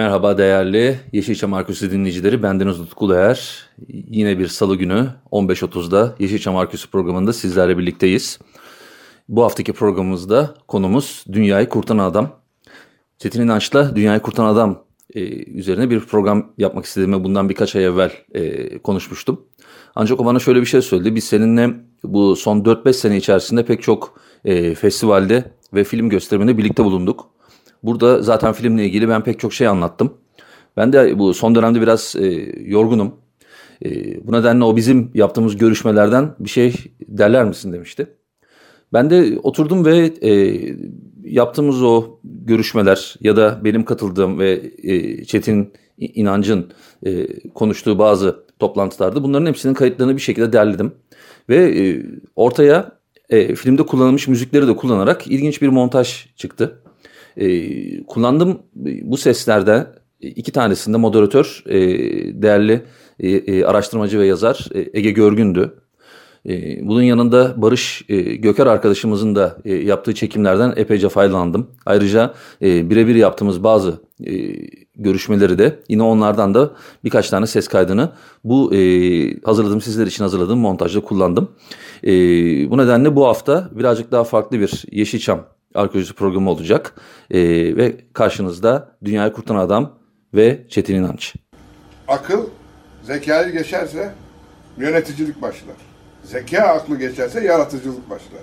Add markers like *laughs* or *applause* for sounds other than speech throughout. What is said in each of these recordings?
Merhaba değerli Yeşilçam Arküsü dinleyicileri. Bendeniz Utku Uluer. Yine bir salı günü 15.30'da Yeşilçam Arküsü programında sizlerle birlikteyiz. Bu haftaki programımızda konumuz Dünyayı Kurtaran Adam. Çetin İnanç'la Dünyayı Kurtaran Adam e, üzerine bir program yapmak istediğimi bundan birkaç ay evvel e, konuşmuştum. Ancak o bana şöyle bir şey söyledi. Biz seninle bu son 4-5 sene içerisinde pek çok e, festivalde ve film gösteriminde birlikte bulunduk. Burada zaten filmle ilgili ben pek çok şey anlattım. Ben de bu son dönemde biraz e, yorgunum. E, bu nedenle o bizim yaptığımız görüşmelerden bir şey derler misin demişti. Ben de oturdum ve e, yaptığımız o görüşmeler ya da benim katıldığım ve e, Çetin İnancın e, konuştuğu bazı toplantılarda bunların hepsinin kayıtlarını bir şekilde derledim. Ve e, ortaya e, filmde kullanılmış müzikleri de kullanarak ilginç bir montaj çıktı. E, kullandım bu seslerde iki tanesinde moderatör e, değerli e, e, araştırmacı ve yazar e, Ege Görgün'dü. E, bunun yanında Barış e, Göker arkadaşımızın da e, yaptığı çekimlerden epeyce faydalandım. Ayrıca e, birebir yaptığımız bazı e, görüşmeleri de yine onlardan da birkaç tane ses kaydını bu e, hazırladığım sizler için hazırladığım montajda kullandım. E, bu nedenle bu hafta birazcık daha farklı bir Yeşilçam arkeoloji programı olacak. E, ve karşınızda Dünyayı Kurtaran Adam ve Çetin İnanç. Akıl zekayı geçerse yöneticilik başlar. Zeka aklı geçerse yaratıcılık başlar.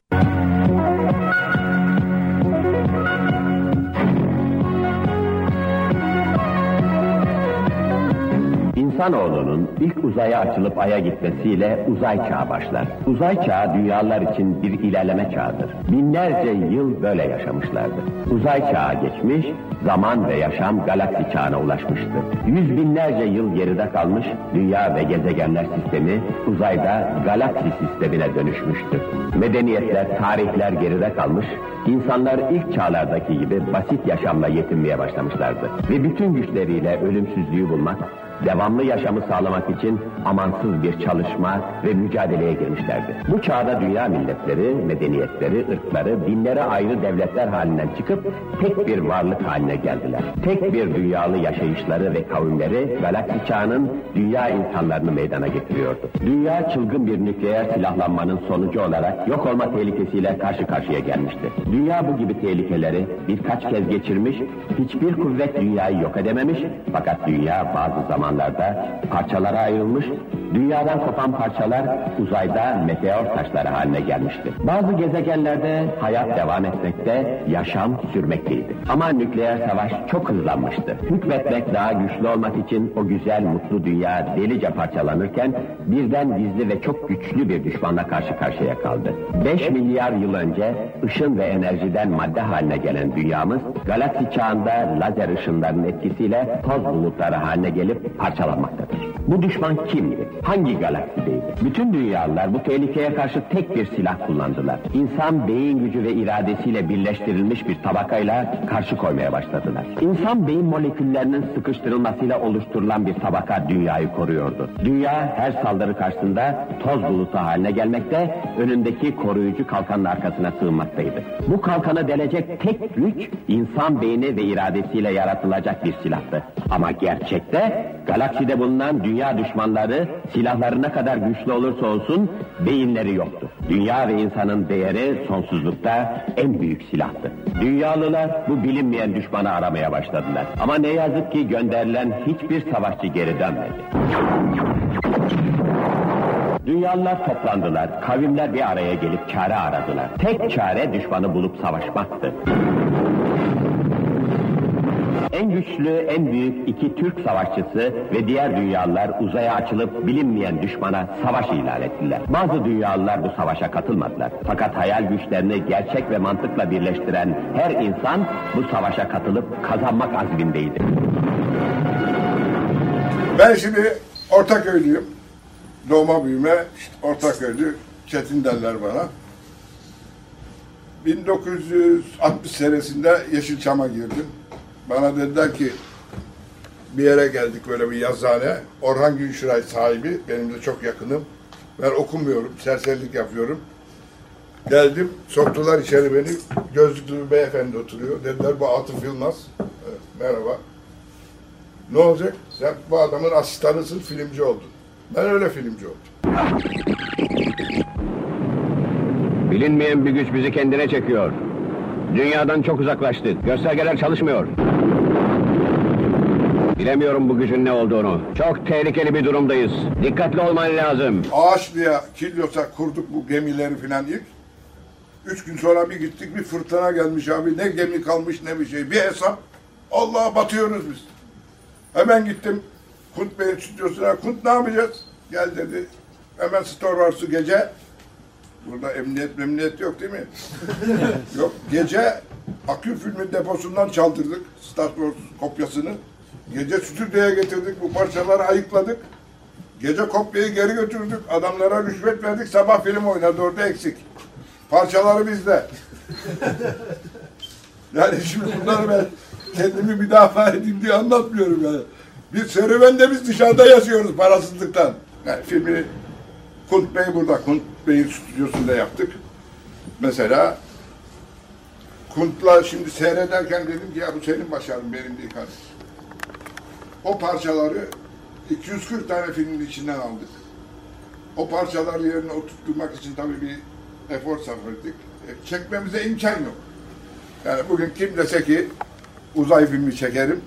İnsanoğlunun ilk uzaya açılıp aya gitmesiyle uzay çağı başlar. Uzay çağı dünyalar için bir ilerleme çağıdır. Binlerce yıl böyle yaşamışlardır. Uzay çağı geçmiş, zaman ve yaşam galaksi çağına ulaşmıştır. Yüz binlerce yıl geride kalmış, dünya ve gezegenler sistemi uzayda galaksi sistemine dönüşmüştür. Medeniyetler, tarihler geride kalmış, insanlar ilk çağlardaki gibi basit yaşamla yetinmeye başlamışlardı. Ve bütün güçleriyle ölümsüzlüğü bulmak, devamlı yaşamı sağlamak için amansız bir çalışma ve mücadeleye girmişlerdi. Bu çağda dünya milletleri, medeniyetleri, ırkları binlere ayrı devletler halinden çıkıp tek bir varlık haline geldiler. Tek bir dünyalı yaşayışları ve kavimleri galaksi çağının dünya insanlarını meydana getiriyordu. Dünya çılgın bir nükleer silahlanmanın sonucu olarak yok olma tehlikesiyle karşı karşıya gelmişti. Dünya bu gibi tehlikeleri birkaç kez geçirmiş, hiçbir kuvvet dünyayı yok edememiş fakat dünya bazı zaman zamanlarda parçalara ayrılmış, dünyadan kopan parçalar uzayda meteor taşları haline gelmişti. Bazı gezegenlerde hayat devam etmekte, yaşam sürmekteydi. Ama nükleer savaş çok hızlanmıştı. Hükmetmek daha güçlü olmak için o güzel, mutlu dünya delice parçalanırken birden gizli ve çok güçlü bir düşmanla karşı karşıya kaldı. 5 milyar yıl önce ışın ve enerjiden madde haline gelen dünyamız, galaksi çağında lazer ışınlarının etkisiyle toz bulutları haline gelip parçalanmaktadır. Bu düşman kimdi? Hangi galaksideydi? Bütün dünyalılar bu tehlikeye karşı tek bir silah kullandılar. İnsan beyin gücü ve iradesiyle birleştirilmiş bir tabakayla karşı koymaya başladılar. İnsan beyin moleküllerinin sıkıştırılmasıyla oluşturulan bir tabaka dünyayı koruyordu. Dünya her saldırı karşısında toz bulutu haline gelmekte, önündeki koruyucu kalkanın arkasına sığınmaktaydı. Bu kalkanı delecek tek güç insan beyni ve iradesiyle yaratılacak bir silahtı. Ama gerçekte galakside bulunan dünya düşmanları silahları ne kadar güçlü olursa olsun beyinleri yoktu. Dünya ve insanın değeri sonsuzlukta en büyük silahtı. Dünyalılar bu bilinmeyen düşmanı aramaya başladılar. Ama ne yazık ki gönderilen hiçbir savaşçı geri dönmedi. Dünyalılar toplandılar, kavimler bir araya gelip çare aradılar. Tek çare düşmanı bulup savaşmaktı. En güçlü, en büyük iki Türk savaşçısı ve diğer dünyalılar uzaya açılıp bilinmeyen düşmana savaş ilan ettiler. Bazı dünyalılar bu savaşa katılmadılar. Fakat hayal güçlerini gerçek ve mantıkla birleştiren her insan bu savaşa katılıp kazanmak azmindeydi. Ben şimdi Ortaköy'lüyüm. Doğma büyüme işte Ortaköy'lü. Çetin derler bana. 1960 senesinde Yeşilçam'a girdim. Bana dediler ki bir yere geldik böyle bir yazıhane. Orhan Günşiray sahibi. Benim de çok yakınım. Ben okumuyorum. Serserilik yapıyorum. Geldim. Soktular içeri beni. Gözlüklü bir beyefendi oturuyor. Dediler bu Atıf Yılmaz. Evet, merhaba. Ne olacak? Sen bu adamın asistanısın, filmci oldun. Ben öyle filmci oldum. Bilinmeyen bir güç bizi kendine çekiyor. Dünyadan çok uzaklaştık. Göstergeler çalışmıyor. Bilemiyorum bu gücün ne olduğunu. Çok tehlikeli bir durumdayız. Dikkatli olman lazım. Ağaçlı'ya, Kilyos'a kurduk bu gemileri filan ilk. Üç gün sonra bir gittik, bir fırtına gelmiş abi. Ne gemi kalmış ne bir şey. Bir hesap, Allah batıyoruz biz. Hemen gittim Kunt Bey'in stüdyosuna. Kunt ne yapacağız? Gel dedi. Hemen Star Wars'u gece. Burada emniyet memniyet yok değil mi? *laughs* yok. Gece akü filmi deposundan çaldırdık. Star Wars kopyasını. Gece stüdyoya getirdik. Bu parçaları ayıkladık. Gece kopyayı geri götürdük. Adamlara rüşvet verdik. Sabah film oynadı orada eksik. Parçaları bizde. *laughs* yani şimdi bunları ben kendimi müdafaa edeyim diye anlatmıyorum yani. Bir serüvende biz dışarıda yaşıyoruz parasızlıktan. Yani filmi Kunt Bey burada. Kunt Bey'in stüdyosunda yaptık. Mesela Kunt'la şimdi seyrederken dedim ki ya bu senin başarın benim değil kardeşim. O parçaları 240 tane filmin içinden aldık. O parçaları yerine oturtturmak için tabii bir efor sarf ettik. E, çekmemize imkan yok. Yani bugün kim dese ki uzay filmi çekerim,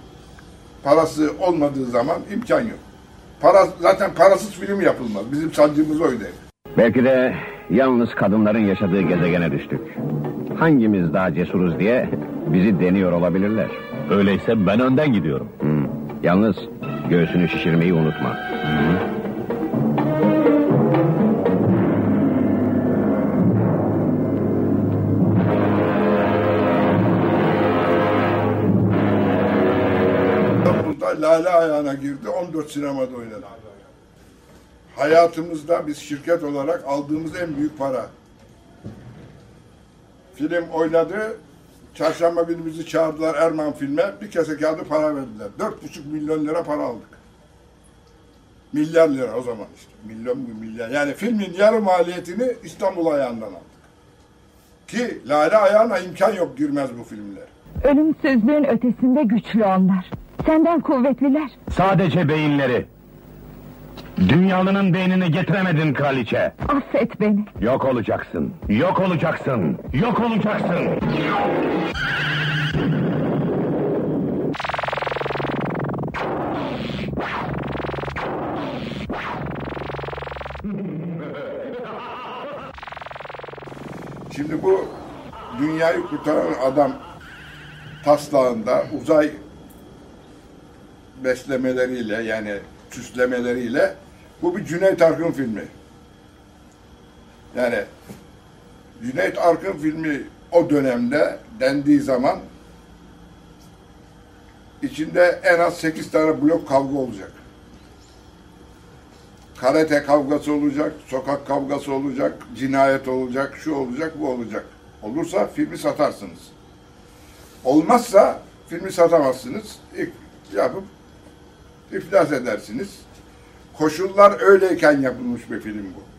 parası olmadığı zaman imkan yok. Para, zaten parasız film yapılmaz. Bizim sancımız oydu. Belki de yalnız kadınların yaşadığı gezegene düştük. Hangimiz daha cesuruz diye bizi deniyor olabilirler. Öyleyse ben önden gidiyorum. Hmm. Yalnız göğsünü şişirmeyi unutma. İstanbul'da Lale Ayağı'na girdi, 14 sinemada oynadı. Hayatımızda biz şirket olarak aldığımız en büyük para. Film oynadı, çarşamba günü bizi çağırdılar Erman filme, bir kese kağıdı para verdiler. 4,5 milyon lira para aldık. Milyar lira o zaman işte. Milyon mu milyar. Yani filmin yarı maliyetini İstanbul ayağından aldık. Ki Lale Ayağı'na imkan yok girmez bu filmler. Ölümsüzlüğün ötesinde güçlü onlar. Senden kuvvetliler. Sadece beyinleri. Dünyalının beynini getiremedin kraliçe. Affet beni. Yok olacaksın. Yok olacaksın. Yok olacaksın. Şimdi bu dünyayı kurtaran adam taslağında uzay beslemeleriyle yani süslemeleriyle bu bir Cüneyt Arkın filmi. Yani Cüneyt Arkın filmi o dönemde dendiği zaman içinde en az 8 tane blok kavga olacak. Karate kavgası olacak, sokak kavgası olacak, cinayet olacak, şu olacak, bu olacak. Olursa filmi satarsınız. Olmazsa filmi satamazsınız. İlk yapıp iflas edersiniz. Koşullar öyleyken yapılmış bir film bu.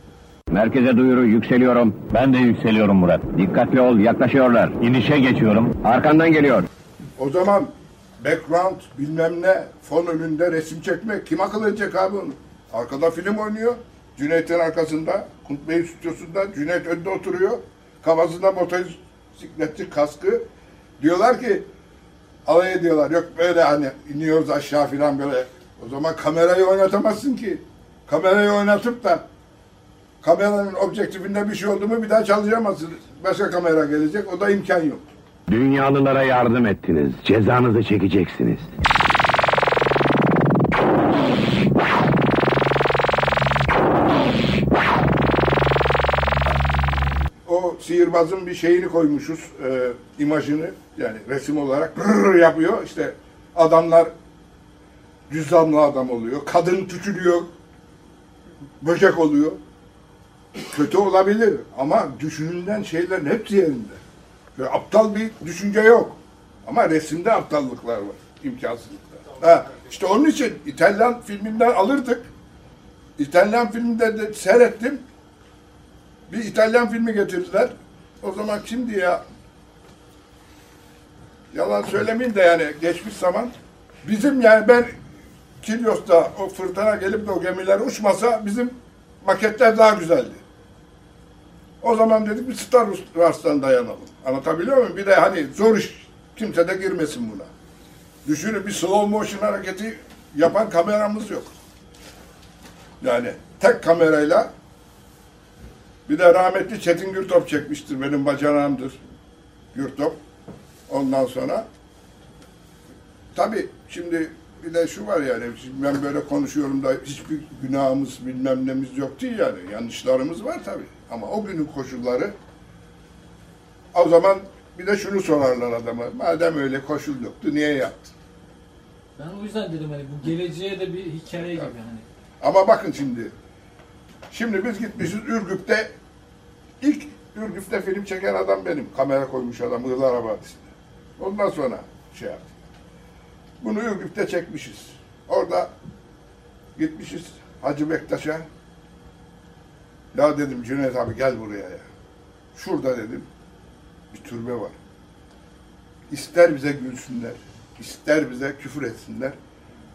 Merkeze duyuru yükseliyorum. Ben de yükseliyorum Murat. Dikkatli ol yaklaşıyorlar. İnişe geçiyorum. Arkandan geliyor. O zaman background bilmem ne fon önünde resim çekmek kim akıl edecek abi onu? Arkada film oynuyor. Cüneyt'in arkasında, Kunt Bey'in stüdyosunda Cüneyt önde oturuyor. Kafasında motosikletçi kaskı. Diyorlar ki alay ediyorlar. Yok böyle hani iniyoruz aşağı filan böyle. O zaman kamerayı oynatamazsın ki. Kamerayı oynatıp da kameranın objektifinde bir şey oldu mu bir daha çalışamazsın. Başka kamera gelecek. O da imkan yok. Dünyalılara yardım ettiniz. Cezanızı çekeceksiniz. O sihirbazın bir şeyini koymuşuz, e, imajını yani resim olarak *laughs* yapıyor. İşte adamlar cüzdanlı adam oluyor, kadın küçülüyor, böcek oluyor. Kötü olabilir ama düşünülen şeylerin hepsi yerinde. Böyle aptal bir düşünce yok. Ama resimde aptallıklar var, imkansızlıklar. Ha, işte onun için İtalyan filminden alırdık. İtalyan filminde de seyrettim. Bir İtalyan filmi getirdiler. O zaman kimdi ya? Yalan söylemeyeyim de yani geçmiş zaman. Bizim yani ben Kilyos'ta o fırtına gelip de o gemiler uçmasa bizim maketler daha güzeldi. O zaman dedik bir Star Wars'tan dayanalım. Anlatabiliyor muyum? Bir de hani zor iş. Kimse de girmesin buna. Düşünün bir slow motion hareketi yapan kameramız yok. Yani tek kamerayla bir de rahmetli Çetin Gürtop çekmiştir. Benim bacanağımdır. Gürtop. Ondan sonra tabii şimdi bir de şu var yani şimdi ben böyle konuşuyorum da hiçbir günahımız bilmem nemiz yok değil yani. Yanlışlarımız var tabii. Ama o günün koşulları o zaman bir de şunu sorarlar adama. Madem öyle koşul yoktu niye yaptın? Ben o yüzden dedim hani bu geleceğe de bir hikaye gibi hani. Ama bakın şimdi. Şimdi biz gitmişiz Ürgüp'te ilk Ürgüp'te film çeken adam benim. Kamera koymuş adam Ihlar Abadisi'nde. Ondan sonra şey yaptık. Bunu Ürgüp'te çekmişiz. Orada gitmişiz Hacı Bektaş'a. Ya dedim Cüneyt abi gel buraya ya. Şurada dedim bir türbe var. İster bize gülsünler, ister bize küfür etsinler.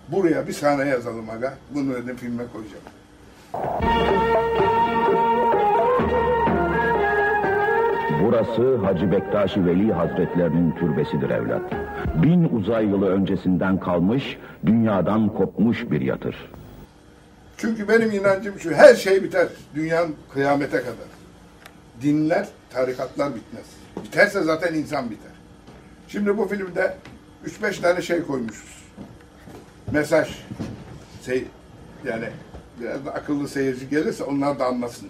Buraya bir sahne yazalım aga. Bunu dedim filme koyacağım. Burası Hacı Bektaş Veli Hazretlerinin türbesidir evlat. Bin uzay yılı öncesinden kalmış, dünyadan kopmuş bir yatır. Çünkü benim inancım şu, her şey biter. Dünyanın kıyamete kadar. Dinler, tarikatlar bitmez. Biterse zaten insan biter. Şimdi bu filmde 3-5 tane şey koymuşuz. Mesaj. Şey, yani biraz da akıllı seyirci gelirse onlar da anlasın.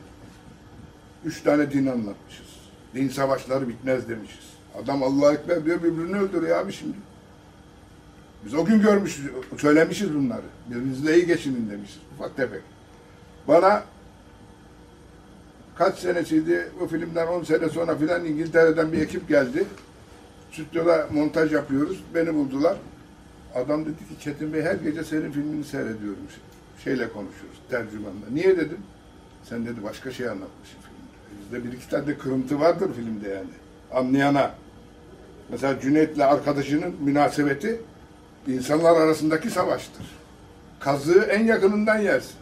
Üç tane din anlatmışız. Din savaşları bitmez demişiz. Adam Allah'a Ekber diyor birbirini öldürüyor abi şimdi. Biz o gün görmüşüz, söylemişiz bunları. Birbirinizle iyi geçinin demişiz. Ufak tefek. Bana kaç senesiydi bu filmden 10 sene sonra filan İngiltere'den bir ekip geldi. Stüdyoda montaj yapıyoruz. Beni buldular. Adam dedi ki Çetin Bey her gece senin filmini seyrediyorum. Şeyle konuşuyoruz tercümanla. Niye dedim? Sen dedi başka şey anlatmışsın filmde. Bizde bir iki tane de kırıntı vardır filmde yani. Anlayana. Mesela Cüneyt'le arkadaşının münasebeti insanlar arasındaki savaştır. Kazığı en yakınından yersin.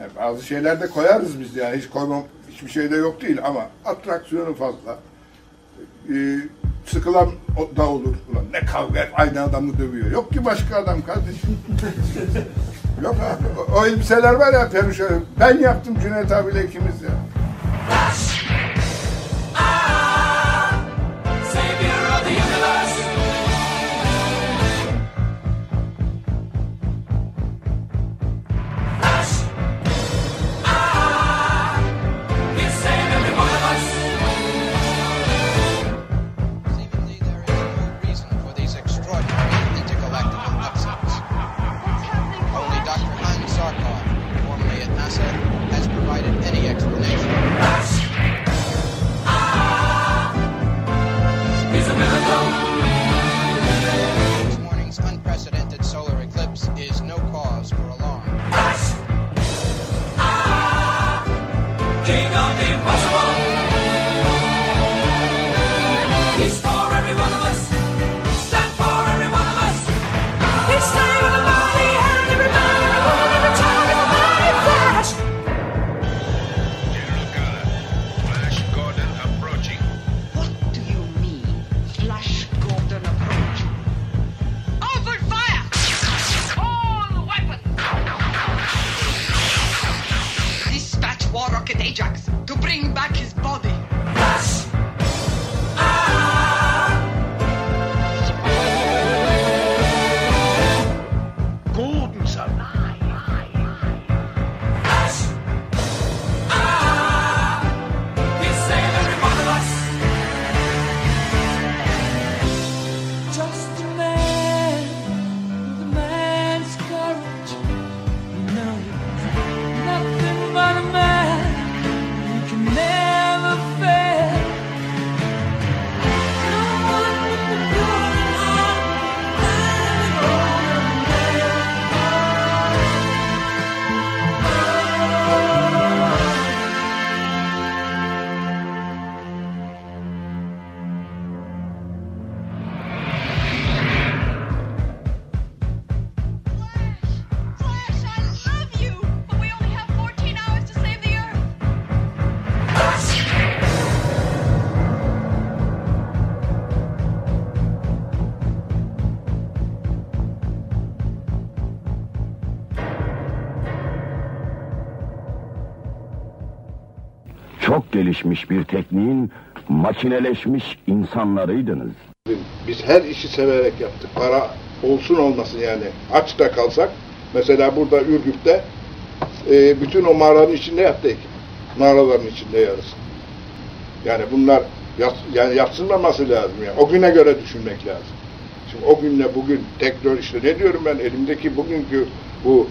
Yani bazı şeyler de koyarız biz yani hiç koymam hiçbir şey de yok değil ama atraksiyonu fazla. Ee, sıkılan da olur. Ulan ne kavga hep aynı adamı dövüyor. Yok ki başka adam kardeşim. *laughs* yok abi. O, o elbiseler var ya peruşan. Ben yaptım Cüneyt abiyle ikimiz ya. Gelişmiş bir tekniğin makineleşmiş insanlarıydınız. Biz her işi severek yaptık. Para olsun olmasın yani. Aç da kalsak, mesela burada Ürgüp'te e, bütün o mağaranın içinde yattı ekip. Mağaraların içinde yarısı. Yani bunlar yat, yani yatsınmaması lazım. Yani. O güne göre düşünmek lazım. Şimdi o günle bugün teknoloji işte ne diyorum ben elimdeki bugünkü bu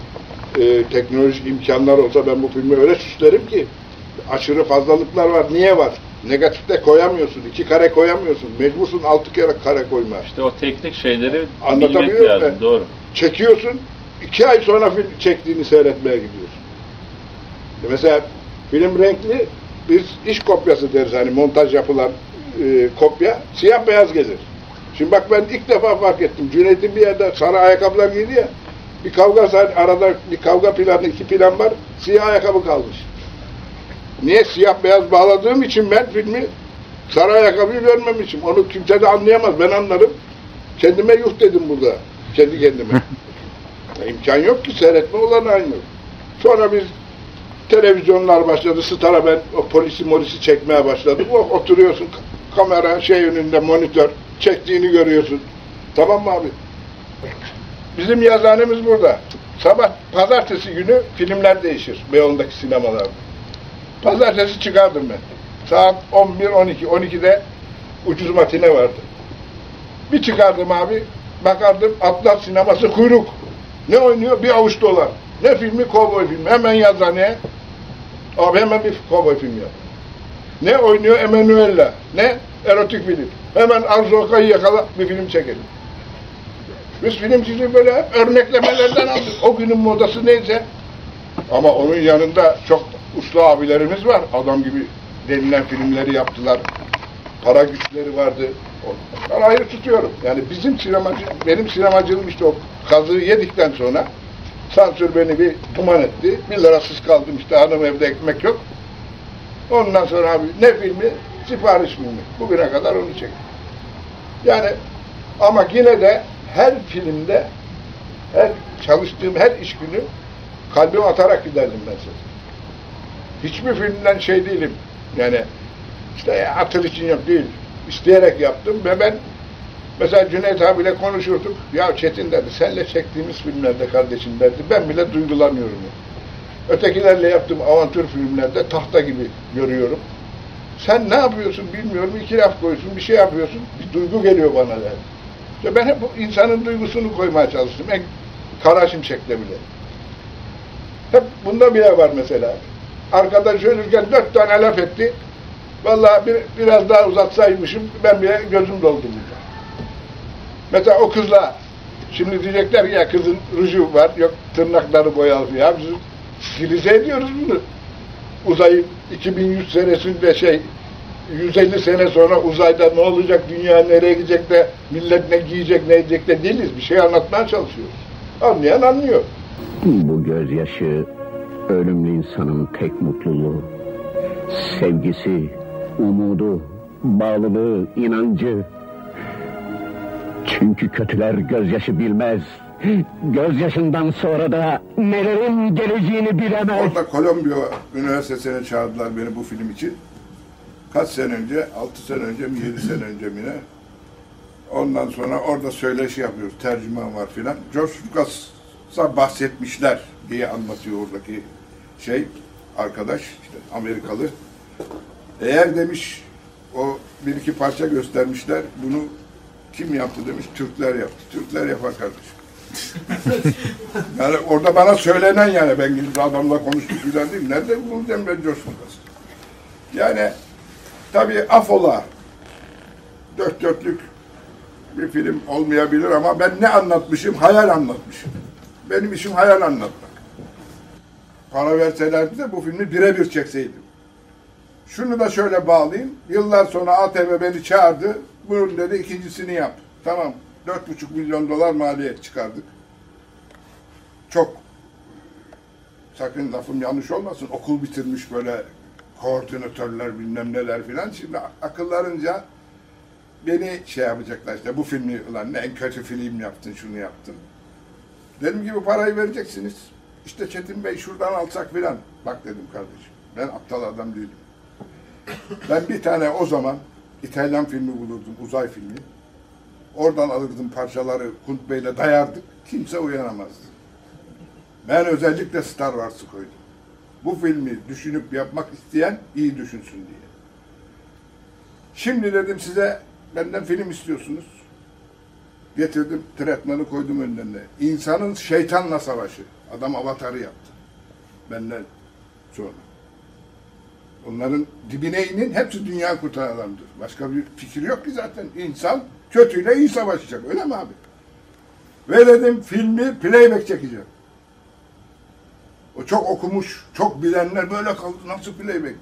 e, teknolojik imkanlar olsa ben bu filmi öyle süslerim ki aşırı fazlalıklar var. Niye var? Negatifte koyamıyorsun. iki kare koyamıyorsun. Mecbursun altı kere kare koymaya. İşte o teknik şeyleri bilmek lazım. Doğru. Çekiyorsun. iki ay sonra film çektiğini seyretmeye gidiyorsun. E Mesela film renkli biz iş kopyası deriz hani montaj yapılan e, kopya siyah beyaz gelir. Şimdi bak ben ilk defa fark ettim. Cüneyt'in bir yerde sarı ayakkabılar giydi ya. Bir kavga arada bir kavga planı iki plan var. Siyah ayakkabı kalmış. Niye siyah beyaz bağladığım için ben filmi sarı ayakkabıyı vermemişim. Onu kimse de anlayamaz. Ben anlarım. Kendime yuh dedim burada. Kendi kendime. İmkan yok ki seyretme olanağı yok. Sonra biz televizyonlar başladı. Star'a ben o polisi molisi çekmeye başladım. O, oturuyorsun kamera şey önünde monitör çektiğini görüyorsun. Tamam mı abi? Bizim yazıhanemiz burada. Sabah pazartesi günü filmler değişir Beyoğlu'ndaki sinemalarda. Pazartesi çıkardım ben. Saat 11, 12, 12'de ucuz matine vardı. Bir çıkardım abi, bakardım Atlas sineması kuyruk. Ne oynuyor? Bir avuç dolar. Ne filmi? Kovboy filmi. Hemen yazaneye. Abi hemen bir kovboy filmi yap. Ne oynuyor? Emanuella. Ne? Erotik film. Hemen Arzu Okay'ı yakala bir film çekelim. Biz filmciliği böyle örneklemelerden aldık. O günün modası neyse. Ama onun yanında çok uslu abilerimiz var. Adam gibi denilen filmleri yaptılar. Para güçleri vardı. Ben ayrı tutuyorum. Yani bizim sinemacı, benim sinemacılığım işte o kazığı yedikten sonra sansür beni bir duman etti. Bir lirasız kaldım işte hanım evde ekmek yok. Ondan sonra abi ne filmi? Sipariş filmi. Bugüne kadar onu çektim. Yani ama yine de her filmde her çalıştığım her iş günü kalbim atarak giderdim ben size. Hiçbir filmden şey değilim. Yani işte atıl için yok değil. İsteyerek yaptım ve ben mesela Cüneyt abiyle konuşurduk. Ya Çetin dedi senle çektiğimiz filmlerde kardeşim derdi. Ben bile duygulanıyorum. Ötekilerle yaptığım avantür filmlerde tahta gibi görüyorum. Sen ne yapıyorsun bilmiyorum. iki laf koyuyorsun, bir şey yapıyorsun. Bir duygu geliyor bana derdi. İşte ben hep insanın duygusunu koymaya çalıştım. En kara şimşekte bile. Hep bunda bile var mesela. Arkadaş ölürken dört tane laf etti. Vallahi bir, biraz daha uzatsaymışım ben bile gözüm doldu burada. Mesela o kızla şimdi diyecekler ya kızın ruju var yok tırnakları boyalı ya biz stilize ediyoruz bunu. Uzayın 2100 senesinde şey 150 sene sonra uzayda ne olacak, dünya nereye gidecek de millet ne giyecek, ne edecek de değiliz. Bir şey anlatmaya çalışıyoruz. Anlayan anlıyor. Bu gözyaşı ölümlü insanın tek mutluluğu. Sevgisi, umudu, bağlılığı, inancı. Çünkü kötüler gözyaşı bilmez. Gözyaşından sonra da nelerin geleceğini bilemez. Orada Kolombiya Üniversitesi'ne çağırdılar beni bu film için. Kaç sene önce, altı sene önce mi, yedi sene önce mi ne? Ondan sonra orada söyleşi yapıyoruz, tercüman var filan. George Lucas'a bahsetmişler diye anlatıyor oradaki şey, arkadaş, işte Amerikalı. Eğer demiş, o bir iki parça göstermişler, bunu kim yaptı demiş, Türkler yaptı. Türkler yapar kardeşim. *laughs* yani orada bana söylenen yani ben gidip adamla konuştuk filan değil. Nerede bulacağım ben Lucas'ı? Yani tabii afola dört dörtlük bir film olmayabilir ama ben ne anlatmışım? Hayal anlatmışım. Benim işim hayal anlatmak. Para verselerdi de bu filmi birebir çekseydim. Şunu da şöyle bağlayayım. Yıllar sonra ATV beni çağırdı. Bunun dedi ikincisini yap. Tamam. Dört buçuk milyon dolar maliyet çıkardık. Çok sakın lafım yanlış olmasın. Okul bitirmiş böyle koordinatörler bilmem neler filan. Şimdi akıllarınca beni şey yapacaklar işte bu filmi ulan en kötü film yaptın şunu yaptın. Dedim gibi parayı vereceksiniz. İşte Çetin Bey şuradan alsak filan. Bak dedim kardeşim ben aptal adam değilim. Ben bir tane o zaman İtalyan filmi bulurdum, uzay filmi. Oradan alırdım parçaları Kunt Bey'le dayardık. Kimse uyanamazdı. Ben özellikle Star Wars'ı koydum. Bu filmi düşünüp yapmak isteyen iyi düşünsün diye. Şimdi dedim size benden film istiyorsunuz. Getirdim, tretmanı koydum önlerine. İnsanın şeytanla savaşı. Adam avatarı yaptı. Benden sonra. Onların dibine inin hepsi dünya kurtaran adamdır. Başka bir fikir yok ki zaten. İnsan kötüyle iyi savaşacak. Öyle mi abi? Ve dedim filmi playback çekeceğim. O çok okumuş, çok bilenler böyle kaldı. Nasıl playback?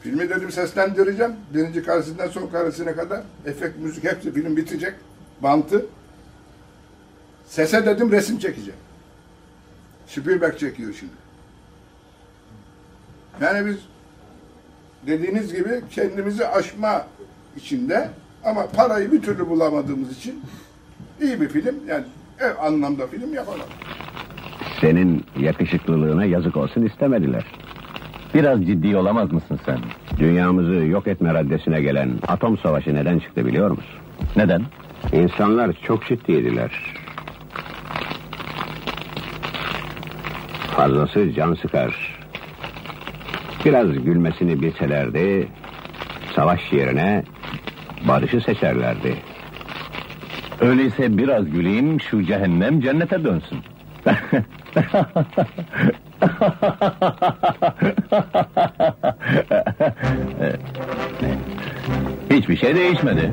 Filmi dedim seslendireceğim. Birinci karesinden son karesine kadar. Efekt, müzik hepsi film bitecek. Bantı. Sese dedim resim çekeceğim. Spielberg çekiyor şimdi. Yani biz dediğiniz gibi kendimizi aşma içinde ama parayı bir türlü bulamadığımız için iyi bir film yani ev anlamda film yapamadık. Senin yakışıklılığına yazık olsun istemediler. Biraz ciddi olamaz mısın sen? Dünyamızı yok etme raddesine gelen atom savaşı neden çıktı biliyor musun? Neden? İnsanlar çok ciddiydiler. Fazlası can sıkar. Biraz gülmesini bilselerdi, savaş yerine barışı seçerlerdi. Öyleyse biraz güleyim, şu cehennem cennete dönsün. *laughs* Hiçbir şey değişmedi.